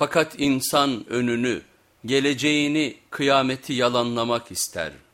Fakat insan önünü, geleceğini, kıyameti yalanlamak ister.''